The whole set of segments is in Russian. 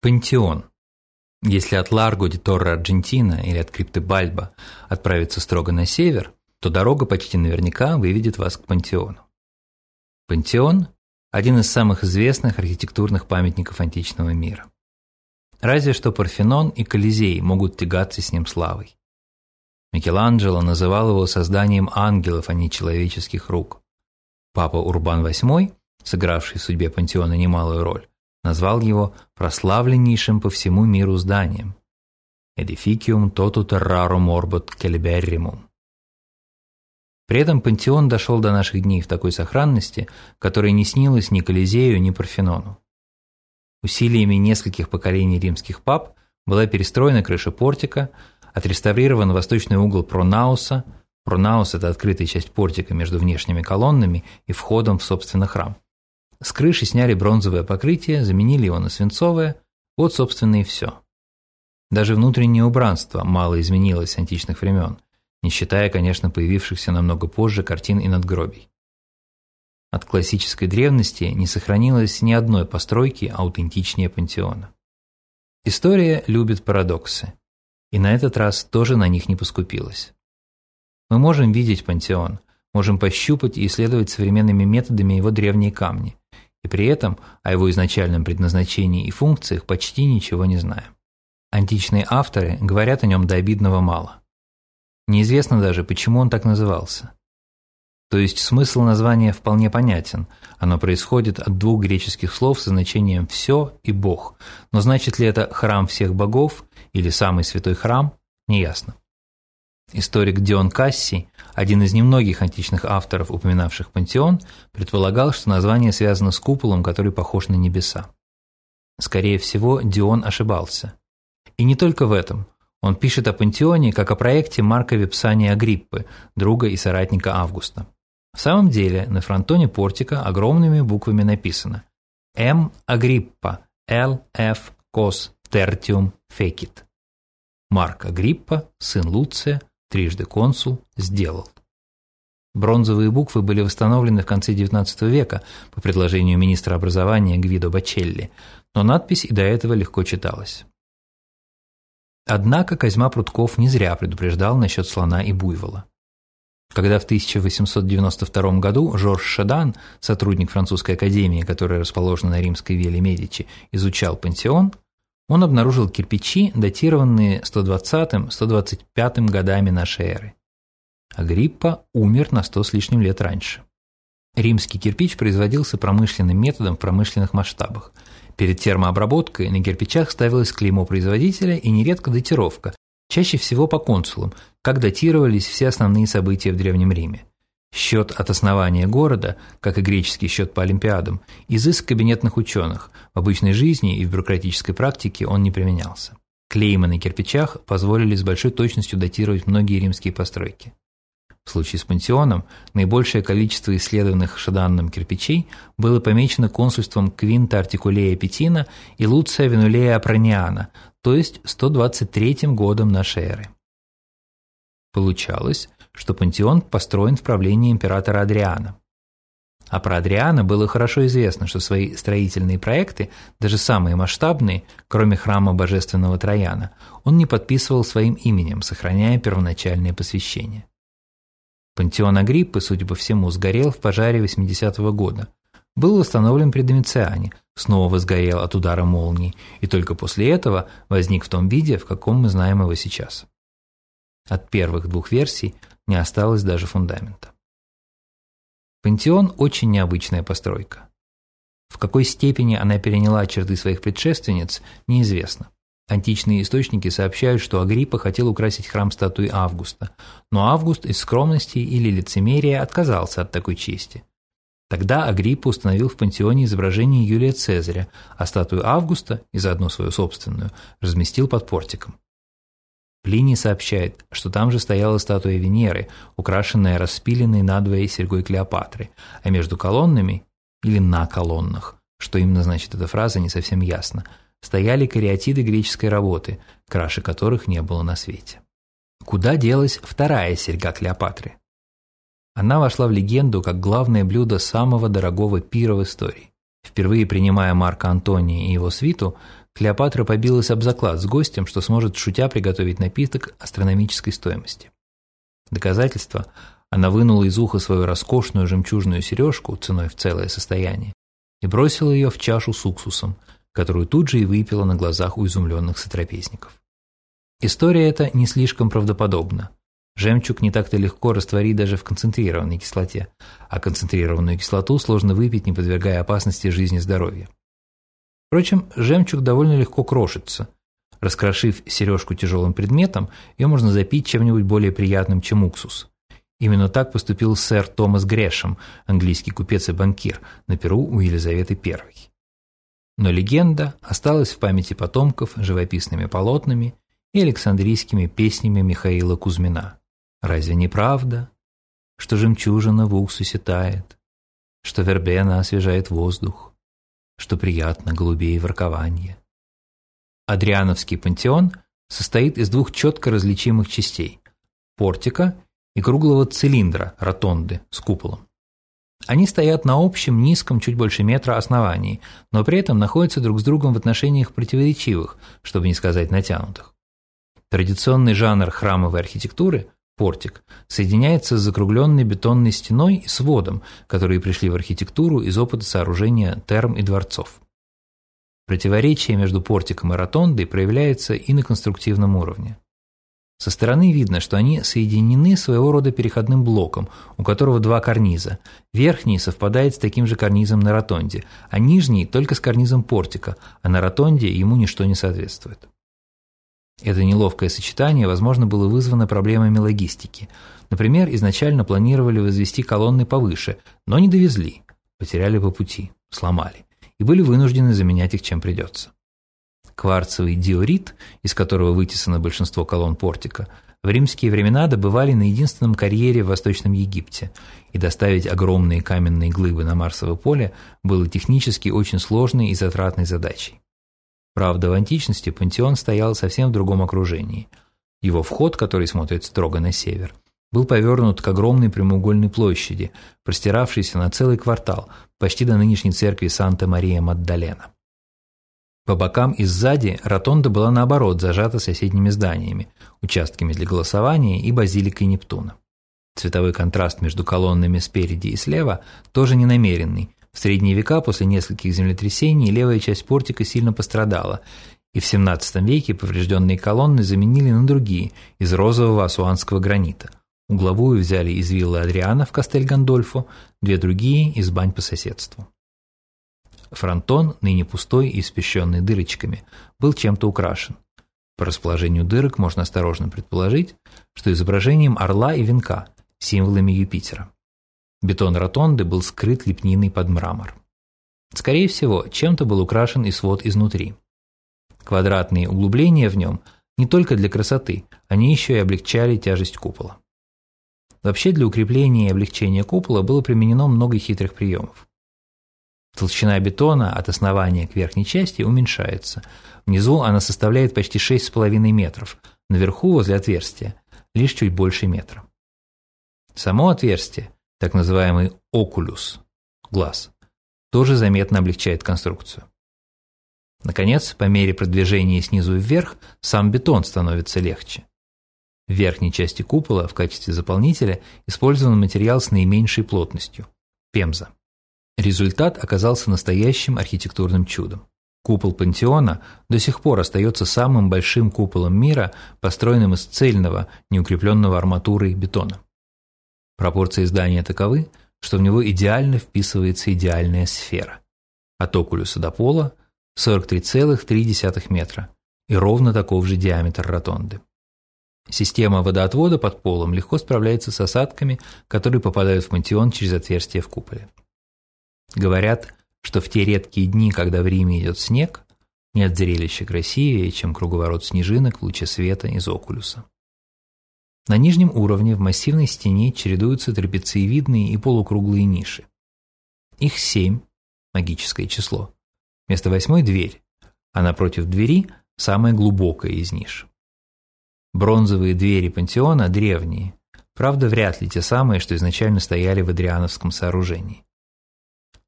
Пантеон. Если от Ларго де Торре Аргентина или от Крипты Бальба отправиться строго на север, то дорога почти наверняка выведет вас к Пантеону. Пантеон – один из самых известных архитектурных памятников античного мира. Разве что Парфенон и Колизей могут тягаться с ним славой. Микеланджело называл его созданием ангелов, а не человеческих рук. Папа Урбан VIII, сыгравший в судьбе Пантеона немалую роль, назвал его прославленнейшим по всему миру зданием «Edificium totu terrarum orbit celeberrimum». При этом пантеон дошел до наших дней в такой сохранности, которая не снилась ни Колизею, ни Парфенону. Усилиями нескольких поколений римских пап была перестроена крыша портика, отреставрирован восточный угол Пронауса. Пронаус – это открытая часть портика между внешними колоннами и входом в, собственно, храм. С крыши сняли бронзовое покрытие, заменили его на свинцовое. Вот, собственно, и все. Даже внутреннее убранство мало изменилось с античных времен, не считая, конечно, появившихся намного позже картин и надгробий. От классической древности не сохранилось ни одной постройки аутентичнее пантеона. История любит парадоксы, и на этот раз тоже на них не поскупилась. Мы можем видеть пантеон, можем пощупать и исследовать современными методами его древние камни, и при этом о его изначальном предназначении и функциях почти ничего не знаем. Античные авторы говорят о нем до обидного мало. Неизвестно даже, почему он так назывался. То есть смысл названия вполне понятен. Оно происходит от двух греческих слов со значением «все» и «бог». Но значит ли это «храм всех богов» или «самый святой храм» – неясно. Историк Дион Касси, один из немногих античных авторов, упоминавших пантеон, предполагал, что название связано с куполом, который похож на небеса. Скорее всего, Дион ошибался. И не только в этом. Он пишет о пантеоне как о проекте Марка Випсания Агриппы, друга и соратника Августа. В самом деле, на фронтоне портика огромными буквами написано «М. Агриппа, Л. Ф. Кос Тертиум Фекит». Марк Агриппа, сын Луция, трижды консул, сделал. Бронзовые буквы были восстановлены в конце XIX века по предложению министра образования Гвидо Бачелли, но надпись и до этого легко читалась. Однако Козьма Прутков не зря предупреждал насчет слона и буйвола. Когда в 1892 году Жорж Шадан, сотрудник французской академии, которая расположена на римской вилле Медичи, изучал пансион, он обнаружил кирпичи, датированные 120-125 годами нашей эры. Агриппа умер на 100 с лишним лет раньше. Римский кирпич производился промышленным методом в промышленных масштабах. Перед термообработкой на кирпичах ставилось клеймо производителя и нередко датировка, чаще всего по консулам, как датировались все основные события в Древнем Риме. Счет от основания города, как и греческий счет по Олимпиадам, изыск кабинетных ученых. В обычной жизни и в бюрократической практике он не применялся. Клеймы на кирпичах позволили с большой точностью датировать многие римские постройки. В случае с пансионом наибольшее количество исследованных Шаданном кирпичей было помечено консульством Квинта Артикулея Петина и Луция Венулея Апрониана, то есть 123 годом нашей эры. Получалось, что пантеон построен в правлении императора Адриана. А про Адриана было хорошо известно, что свои строительные проекты, даже самые масштабные, кроме храма божественного Трояна, он не подписывал своим именем, сохраняя первоначальное посвящение. Пантеон Агриппы, судя по всему, сгорел в пожаре 80-го года. Был восстановлен при Домициане, снова возгорел от удара молнии, и только после этого возник в том виде, в каком мы знаем его сейчас. От первых двух версий не осталось даже фундамента. Пантеон – очень необычная постройка. В какой степени она переняла черты своих предшественниц, неизвестно. Античные источники сообщают, что Агриппа хотел украсить храм статуей Августа, но Август из скромности или лицемерия отказался от такой чести. Тогда Агриппа установил в пантеоне изображение Юлия Цезаря, а статую Августа, и заодно свою собственную, разместил под портиком. Плиний сообщает, что там же стояла статуя Венеры, украшенная распиленной надвое серьгой Клеопатры, а между колоннами, или на колоннах, что именно значит эта фраза, не совсем ясно, стояли кариатиды греческой работы, краши которых не было на свете. Куда делась вторая серьга Клеопатры? Она вошла в легенду как главное блюдо самого дорогого пира в истории. Впервые принимая Марка Антония и его свиту, Клеопатра побилась об заклад с гостем, что сможет шутя приготовить напиток астрономической стоимости. Доказательство – она вынула из уха свою роскошную жемчужную сережку ценой в целое состояние и бросила ее в чашу с уксусом, которую тут же и выпила на глазах у изумленных сотрапезников. История эта не слишком правдоподобна. Жемчуг не так-то легко растворить даже в концентрированной кислоте, а концентрированную кислоту сложно выпить, не подвергая опасности жизни и здоровья. Впрочем, жемчуг довольно легко крошится. Раскрошив сережку тяжелым предметом, ее можно запить чем-нибудь более приятным, чем уксус. Именно так поступил сэр Томас Грэшем, английский купец и банкир, на Перу у Елизаветы I. Но легенда осталась в памяти потомков живописными полотнами и александрийскими песнями Михаила Кузьмина. Разве не правда, что жемчужина в уксусе тает, что вербена освежает воздух, что приятно голубей воркование? Адриановский пантеон состоит из двух четко различимых частей – портика и круглого цилиндра, ротонды, с куполом. Они стоят на общем, низком, чуть больше метра основании, но при этом находятся друг с другом в отношениях противоречивых, чтобы не сказать натянутых. Традиционный жанр храмовой архитектуры – портик – соединяется с закругленной бетонной стеной и сводом, которые пришли в архитектуру из опыта сооружения терм и дворцов. Противоречие между портиком и ротондой проявляется и на конструктивном уровне. Со стороны видно, что они соединены своего рода переходным блоком, у которого два карниза. Верхний совпадает с таким же карнизом на ротонде, а нижний только с карнизом портика, а на ротонде ему ничто не соответствует. Это неловкое сочетание, возможно, было вызвано проблемами логистики. Например, изначально планировали возвести колонны повыше, но не довезли, потеряли по пути, сломали, и были вынуждены заменять их чем придется. Кварцевый диорит, из которого вытесано большинство колонн портика, в римские времена добывали на единственном карьере в Восточном Египте, и доставить огромные каменные глыбы на Марсово поле было технически очень сложной и затратной задачей. Правда, в античности пантеон стоял совсем в другом окружении. Его вход, который смотрит строго на север, был повернут к огромной прямоугольной площади, простиравшейся на целый квартал, почти до нынешней церкви Санта-Мария-Маддалена. По бокам и сзади ротонда была наоборот зажата соседними зданиями, участками для голосования и базиликой Нептуна. Цветовой контраст между колоннами спереди и слева тоже ненамеренный. В средние века после нескольких землетрясений левая часть портика сильно пострадала, и в XVII веке поврежденные колонны заменили на другие из розового асуанского гранита. Угловую взяли из виллы Адриана в Кастель-Гандольфо, две другие – из бань по соседству. Фронтон, ныне пустой и испещенный дырочками, был чем-то украшен. По расположению дырок можно осторожно предположить, что изображением орла и венка, символами Юпитера. Бетон ротонды был скрыт лепниной под мрамор. Скорее всего, чем-то был украшен и свод изнутри. Квадратные углубления в нем не только для красоты, они еще и облегчали тяжесть купола. Вообще для укрепления и облегчения купола было применено много хитрых приемов. Толщина бетона от основания к верхней части уменьшается. Внизу она составляет почти 6,5 метров, наверху, возле отверстия, лишь чуть больше метра. Само отверстие, так называемый окулюс, глаз, тоже заметно облегчает конструкцию. Наконец, по мере продвижения снизу вверх, сам бетон становится легче. В верхней части купола в качестве заполнителя использован материал с наименьшей плотностью – пемза. Результат оказался настоящим архитектурным чудом. Купол пантеона до сих пор остается самым большим куполом мира, построенным из цельного, неукрепленного арматурой бетона. Пропорции здания таковы, что в него идеально вписывается идеальная сфера. От окулюса до пола 43,3 метра и ровно таков же диаметр ротонды. Система водоотвода под полом легко справляется с осадками, которые попадают в пантеон через отверстие в куполе. Говорят, что в те редкие дни, когда в Риме идет снег, нет зрелища красивее, чем круговорот снежинок в луче света из окулюса. На нижнем уровне в массивной стене чередуются трапециевидные и полукруглые ниши. Их семь, магическое число. Вместо восьмой – дверь, а напротив двери – самая глубокая из ниш. Бронзовые двери пантеона древние, правда, вряд ли те самые, что изначально стояли в Адриановском сооружении.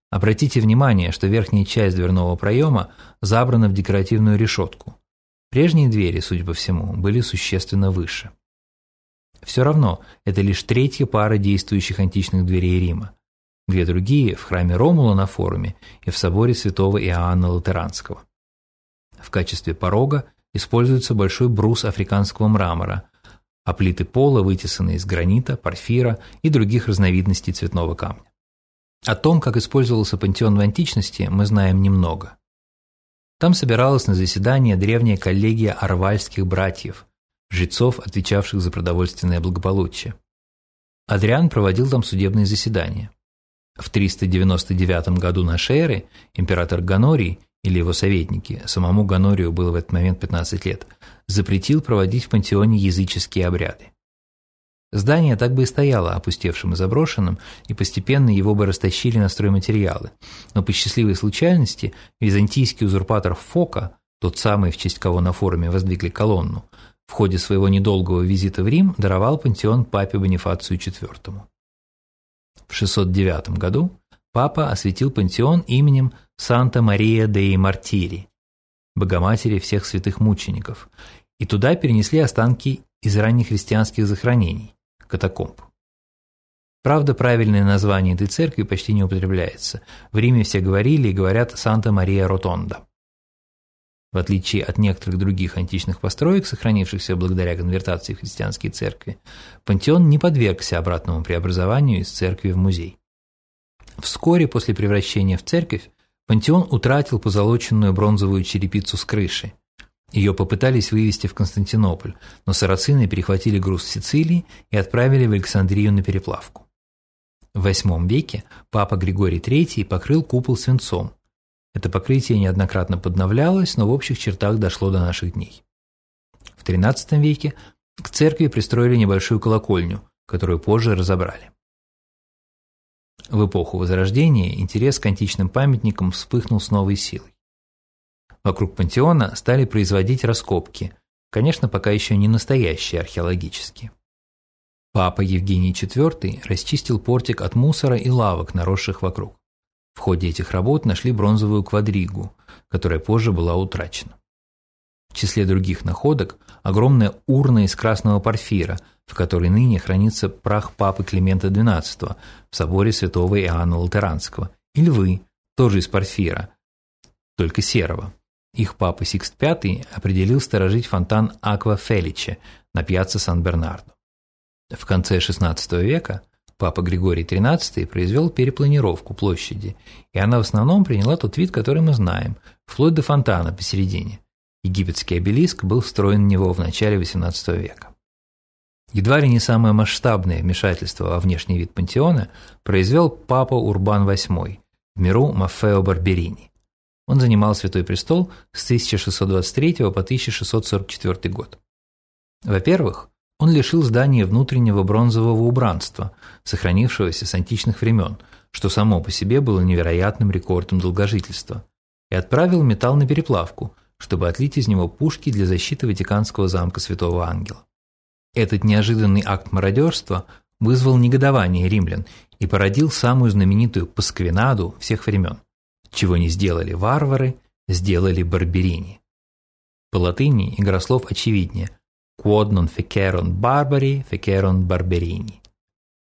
Обратите внимание, что верхняя часть дверного проема забрана в декоративную решетку. Прежние двери, судя по всему, были существенно выше. Все равно, это лишь третья пара действующих античных дверей Рима. Две другие – в храме Ромула на форуме и в соборе святого Иоанна Латеранского. В качестве порога используется большой брус африканского мрамора, а плиты пола вытесаны из гранита, порфира и других разновидностей цветного камня. О том, как использовался пантеон в античности, мы знаем немного. Там собиралась на заседание древняя коллегия арвальских братьев, жрецов, отвечавших за продовольственное благополучие. Адриан проводил там судебные заседания. В 399 году нашей эры император Ганорий или его советники, самому Ганорию было в этот момент 15 лет, запретил проводить в пантеоне языческие обряды. Здание так бы и стояло опустевшим и заброшенным, и постепенно его бы растащили на стройматериалы. Но по счастливой случайности византийский узурпатор Фока, тот самый, в честь кого на форуме воздвигли колонну, в ходе своего недолгого визита в Рим даровал пантеон папе Бонифацию IV. В 609 году папа осветил пантеон именем Санта-Мария деи Мартири, Богоматери всех святых мучеников, и туда перенесли останки из ранних христианских захоронений – катакомб. Правда, правильное название этой церкви почти не употребляется. В Риме все говорили и говорят «Санта-Мария Ротонда». В отличие от некоторых других античных построек, сохранившихся благодаря конвертации в христианские церкви, пантеон не подвергся обратному преобразованию из церкви в музей. Вскоре после превращения в церковь пантеон утратил позолоченную бронзовую черепицу с крыши. Ее попытались вывести в Константинополь, но сарацины перехватили груз в Сицилии и отправили в Александрию на переплавку. В VIII веке папа Григорий III покрыл купол свинцом, это покрытие неоднократно подновлялось, но в общих чертах дошло до наших дней. В XIII веке к церкви пристроили небольшую колокольню, которую позже разобрали. В эпоху Возрождения интерес к античным памятникам вспыхнул с новой силой. Вокруг пантеона стали производить раскопки, конечно, пока еще не настоящие археологические. Папа Евгений IV расчистил портик от мусора и лавок, наросших вокруг. В ходе этих работ нашли бронзовую квадригу, которая позже была утрачена. В числе других находок огромная урна из красного порфира, в которой ныне хранится прах папы Климента XII в соборе святого Иоанна Латеранского, и львы, тоже из порфира, только серого. Их папа Сикст V определил сторожить фонтан Аква Феличе на пьяцце Сан-Бернардо. В конце XVI века Папа Григорий XIII произвел перепланировку площади, и она в основном приняла тот вид, который мы знаем, вплоть до фонтана посередине. Египетский обелиск был встроен в него в начале XVIII века. Едва ли не самое масштабное вмешательство во внешний вид пантеона произвел папа Урбан VIII в миру Маффео Барберини. Он занимал Святой Престол с 1623 по 1644 год. Во-первых, он лишил здания внутреннего бронзового убранства, сохранившегося с античных времен, что само по себе было невероятным рекордом долгожительства, и отправил металл на переплавку, чтобы отлить из него пушки для защиты Ватиканского замка Святого Ангела. Этот неожиданный акт мародерства вызвал негодование римлян и породил самую знаменитую пасквинаду всех времен. Чего не сделали варвары, сделали барберини. По латыни игра слов очевиднее – quod non feceron barbari, feceron barberini.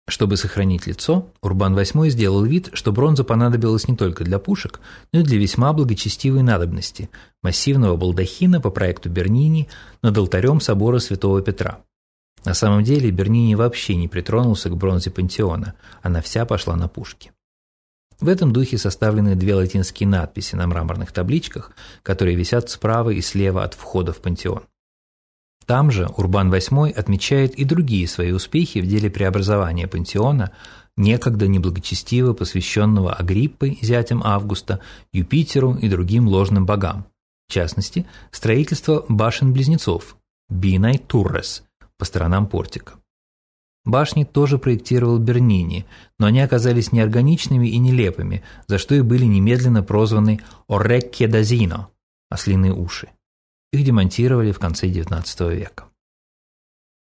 Чтобы сохранить лицо, Урбан VIII сделал вид, что бронза понадобилась не только для пушек, но и для весьма благочестивой надобности – массивного балдахина по проекту Бернини над алтарем собора Святого Петра. На самом деле Бернини вообще не притронулся к бронзе пантеона, она вся пошла на пушки. В этом духе составлены две латинские надписи на мраморных табличках, которые висят справа и слева от входа в пантеон. Там же Урбан VIII отмечает и другие свои успехи в деле преобразования пантеона, некогда неблагочестиво посвященного Агриппой, зятем Августа, Юпитеру и другим ложным богам. В частности, строительство башен-близнецов – Бинай Туррес по сторонам портика. Башни тоже проектировал Бернини, но они оказались неорганичными и нелепыми, за что и были немедленно прозваны «Орекке дазино» – «ослиные уши». Их демонтировали в конце XIX века.